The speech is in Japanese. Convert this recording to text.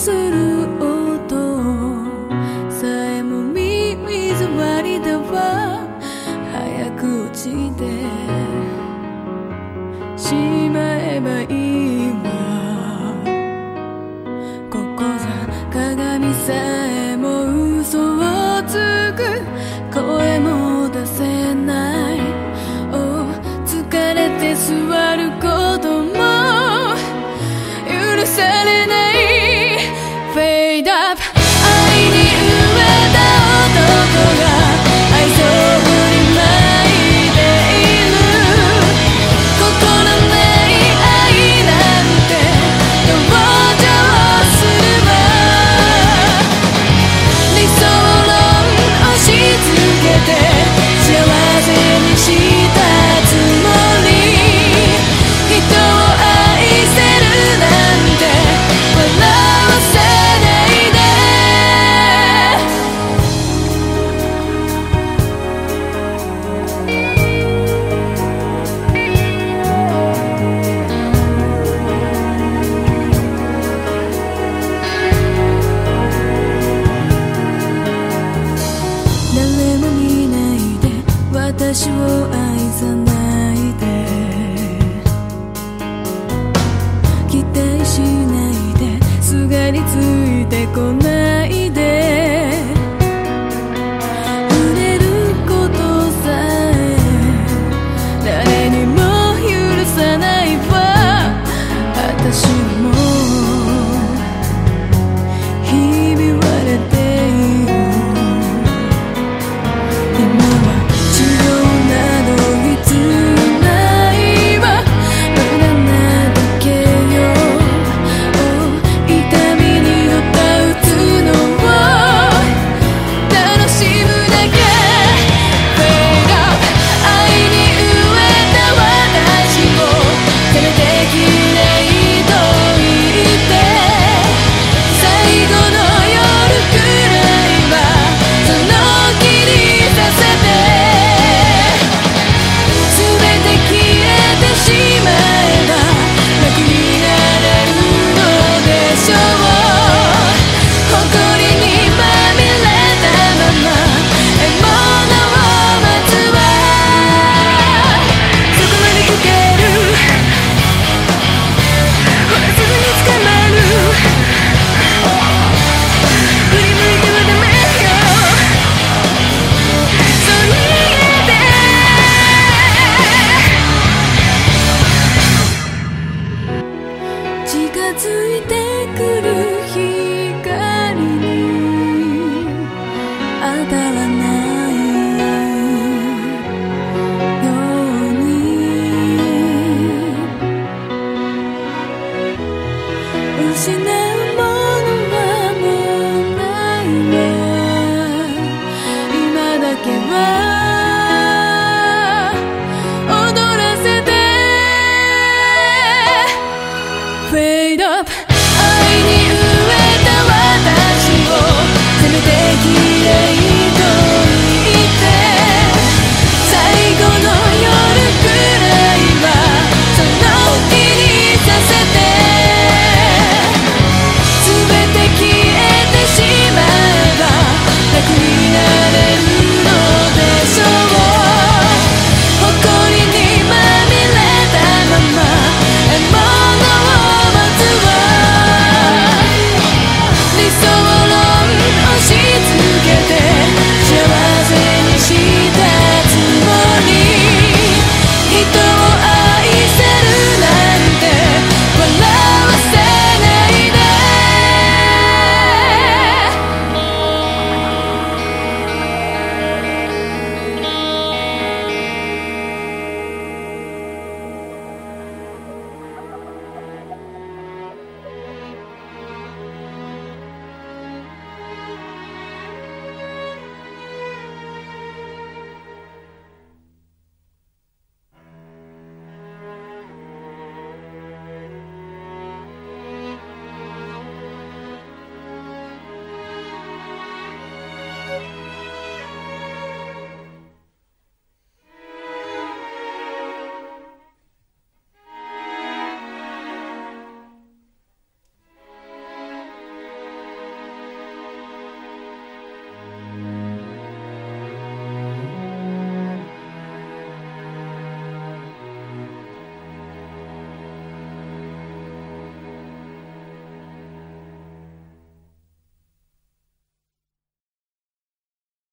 する音さえも耳障りだわ早ちてしまえばいいわ。ここさ鏡さえも嘘をつく。声も出せない、oh、疲れてする私を愛さないで。期待しないで。すがりついてこない。seen that